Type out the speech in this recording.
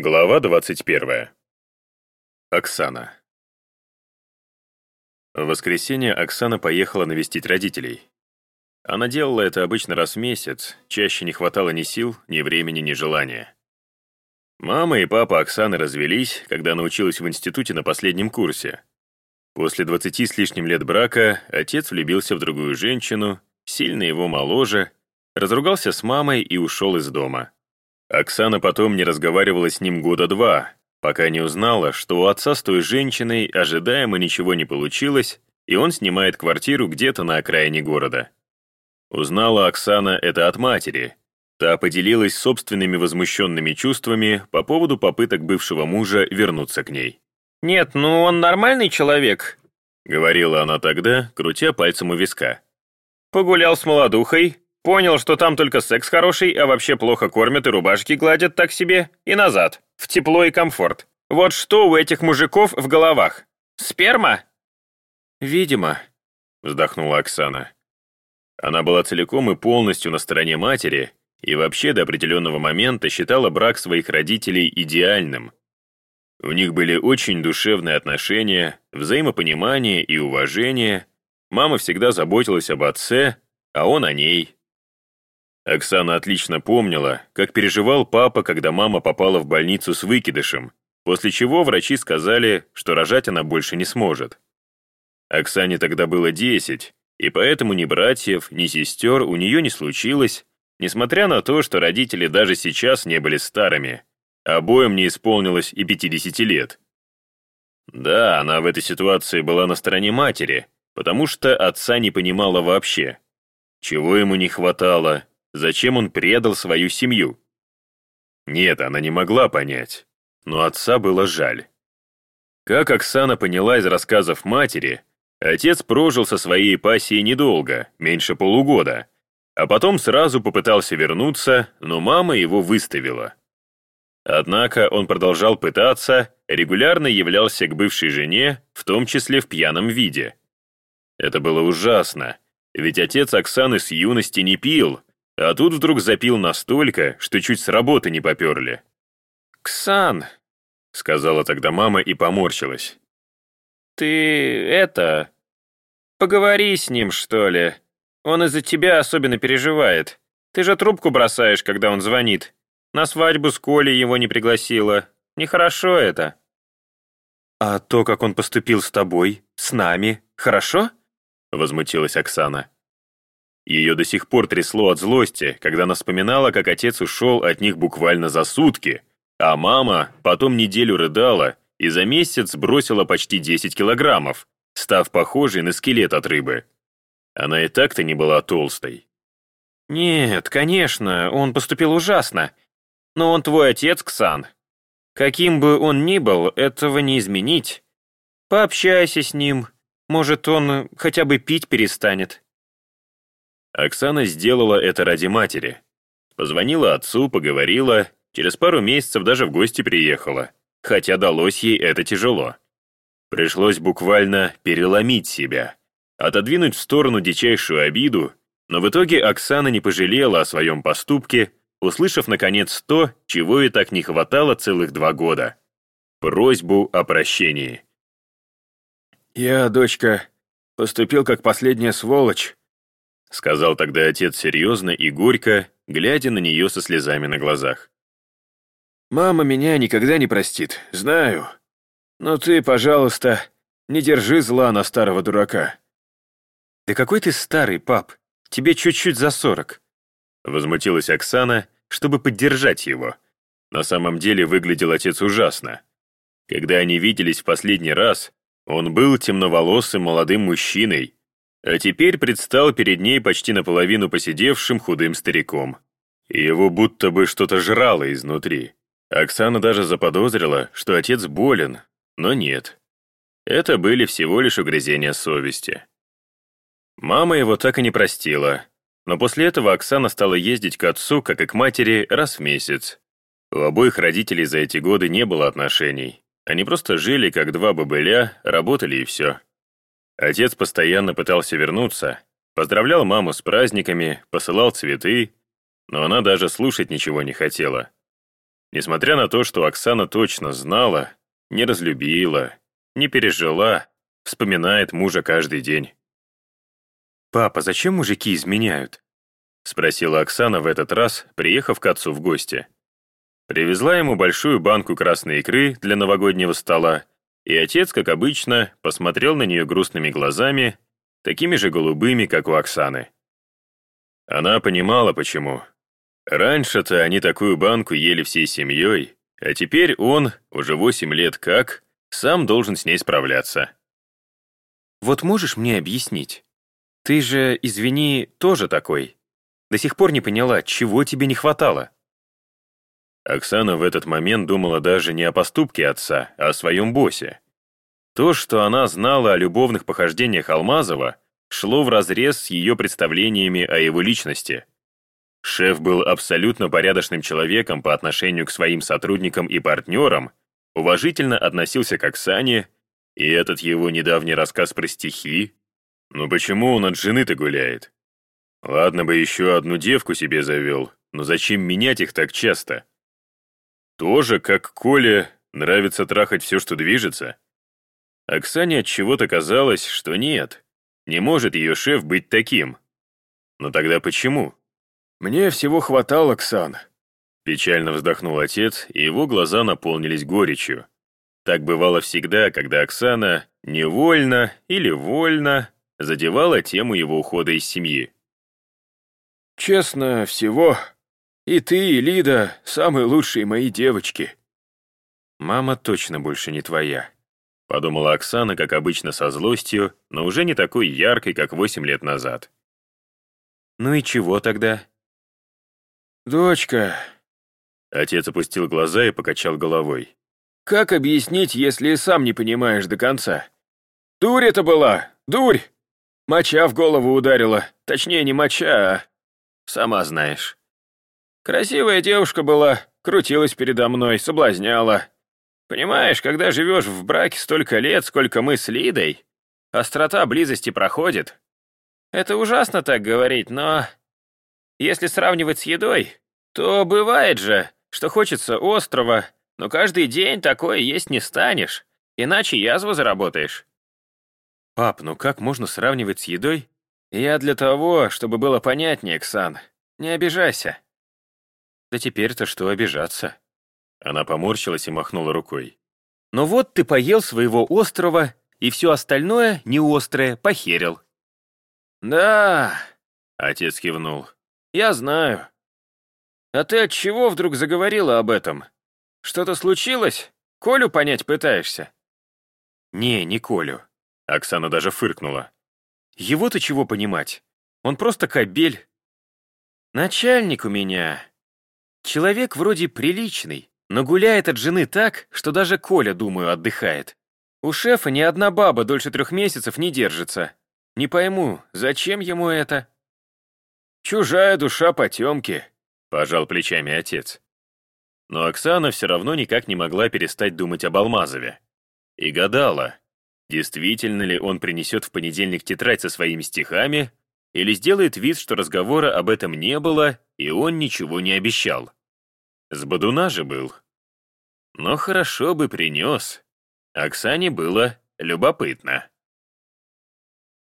Глава 21. Оксана. В воскресенье Оксана поехала навестить родителей. Она делала это обычно раз в месяц, чаще не хватало ни сил, ни времени, ни желания. Мама и папа Оксаны развелись, когда она училась в институте на последнем курсе. После 20 с лишним лет брака отец влюбился в другую женщину, сильно его моложе, разругался с мамой и ушел из дома. Оксана потом не разговаривала с ним года два, пока не узнала, что у отца с той женщиной ожидаемо ничего не получилось, и он снимает квартиру где-то на окраине города. Узнала Оксана это от матери. Та поделилась собственными возмущенными чувствами по поводу попыток бывшего мужа вернуться к ней. «Нет, ну он нормальный человек», — говорила она тогда, крутя пальцем у виска. «Погулял с молодухой, Понял, что там только секс хороший, а вообще плохо кормят и рубашки гладят так себе, и назад, в тепло и комфорт. Вот что у этих мужиков в головах? Сперма? Видимо, вздохнула Оксана. Она была целиком и полностью на стороне матери и вообще до определенного момента считала брак своих родителей идеальным. У них были очень душевные отношения, взаимопонимание и уважение. Мама всегда заботилась об отце, а он о ней. Оксана отлично помнила, как переживал папа, когда мама попала в больницу с выкидышем, после чего врачи сказали, что рожать она больше не сможет. Оксане тогда было 10, и поэтому ни братьев, ни сестер у нее не случилось, несмотря на то, что родители даже сейчас не были старыми. Обоим не исполнилось и 50 лет. Да, она в этой ситуации была на стороне матери, потому что отца не понимала вообще. Чего ему не хватало, Зачем он предал свою семью? Нет, она не могла понять, но отца было жаль. Как Оксана поняла из рассказов матери, отец прожил со своей пассией недолго, меньше полугода, а потом сразу попытался вернуться, но мама его выставила. Однако он продолжал пытаться, регулярно являлся к бывшей жене, в том числе в пьяном виде. Это было ужасно, ведь отец Оксаны с юности не пил, а тут вдруг запил настолько, что чуть с работы не поперли. «Ксан», — сказала тогда мама и поморщилась. «Ты это... Поговори с ним, что ли. Он из-за тебя особенно переживает. Ты же трубку бросаешь, когда он звонит. На свадьбу с Колей его не пригласила. Нехорошо это». «А то, как он поступил с тобой, с нами, хорошо?» — возмутилась Оксана. Ее до сих пор трясло от злости, когда она вспоминала, как отец ушел от них буквально за сутки, а мама потом неделю рыдала и за месяц бросила почти 10 килограммов, став похожей на скелет от рыбы. Она и так-то не была толстой. «Нет, конечно, он поступил ужасно. Но он твой отец, Ксан. Каким бы он ни был, этого не изменить. Пообщайся с ним, может, он хотя бы пить перестанет». Оксана сделала это ради матери. Позвонила отцу, поговорила, через пару месяцев даже в гости приехала, хотя далось ей это тяжело. Пришлось буквально переломить себя, отодвинуть в сторону дичайшую обиду, но в итоге Оксана не пожалела о своем поступке, услышав, наконец, то, чего ей так не хватало целых два года. Просьбу о прощении. «Я, дочка, поступил как последняя сволочь», — сказал тогда отец серьезно и горько, глядя на нее со слезами на глазах. «Мама меня никогда не простит, знаю. Но ты, пожалуйста, не держи зла на старого дурака». «Да какой ты старый, пап, тебе чуть-чуть за сорок», — возмутилась Оксана, чтобы поддержать его. На самом деле выглядел отец ужасно. Когда они виделись в последний раз, он был темноволосым молодым мужчиной, а теперь предстал перед ней почти наполовину посидевшим худым стариком. Его будто бы что-то жрало изнутри. Оксана даже заподозрила, что отец болен, но нет. Это были всего лишь угрызения совести. Мама его так и не простила, но после этого Оксана стала ездить к отцу, как и к матери, раз в месяц. У обоих родителей за эти годы не было отношений. Они просто жили, как два бобыля, работали и все. Отец постоянно пытался вернуться, поздравлял маму с праздниками, посылал цветы, но она даже слушать ничего не хотела. Несмотря на то, что Оксана точно знала, не разлюбила, не пережила, вспоминает мужа каждый день. «Папа, зачем мужики изменяют?» — спросила Оксана в этот раз, приехав к отцу в гости. Привезла ему большую банку красной икры для новогоднего стола, и отец, как обычно, посмотрел на нее грустными глазами, такими же голубыми, как у Оксаны. Она понимала, почему. Раньше-то они такую банку ели всей семьей, а теперь он, уже восемь лет как, сам должен с ней справляться. «Вот можешь мне объяснить? Ты же, извини, тоже такой. До сих пор не поняла, чего тебе не хватало?» Оксана в этот момент думала даже не о поступке отца, а о своем боссе. То, что она знала о любовных похождениях Алмазова, шло вразрез с ее представлениями о его личности. Шеф был абсолютно порядочным человеком по отношению к своим сотрудникам и партнерам, уважительно относился к Оксане, и этот его недавний рассказ про стихи. Ну почему он от жены-то гуляет? Ладно бы еще одну девку себе завел, но зачем менять их так часто? Тоже, как Коле, нравится трахать все, что движется? Оксане от чего-то казалось, что нет, не может ее шеф быть таким. Но тогда почему? «Мне всего хватало, Оксан», — печально вздохнул отец, и его глаза наполнились горечью. Так бывало всегда, когда Оксана невольно или вольно задевала тему его ухода из семьи. «Честно, всего. И ты, и Лида — самые лучшие мои девочки». «Мама точно больше не твоя», — подумала Оксана, как обычно, со злостью, но уже не такой яркой, как восемь лет назад. «Ну и чего тогда?» «Дочка...» Отец опустил глаза и покачал головой. «Как объяснить, если сам не понимаешь до конца? Дурь это была, дурь! Моча в голову ударила, точнее не моча, а... Сама знаешь. Красивая девушка была, крутилась передо мной, соблазняла. Понимаешь, когда живешь в браке столько лет, сколько мы с Лидой, острота близости проходит. Это ужасно так говорить, но если сравнивать с едой, то бывает же, что хочется острова, но каждый день такое есть не станешь, иначе язву заработаешь. Пап, ну как можно сравнивать с едой? Я для того, чтобы было понятнее, Ксан. Не обижайся. Да теперь-то что обижаться? Она поморщилась и махнула рукой. Но вот ты поел своего острова, и все остальное, не острое, похерил. Да, отец кивнул. «Я знаю. А ты от чего вдруг заговорила об этом? Что-то случилось? Колю понять пытаешься?» «Не, не Колю». Оксана даже фыркнула. «Его-то чего понимать? Он просто кобель. Начальник у меня. Человек вроде приличный, но гуляет от жены так, что даже Коля, думаю, отдыхает. У шефа ни одна баба дольше трех месяцев не держится. Не пойму, зачем ему это?» «Чужая душа потемки», — пожал плечами отец. Но Оксана все равно никак не могла перестать думать об Алмазове. И гадала, действительно ли он принесет в понедельник тетрадь со своими стихами, или сделает вид, что разговора об этом не было, и он ничего не обещал. С Бадуна же был. Но хорошо бы принес. Оксане было любопытно.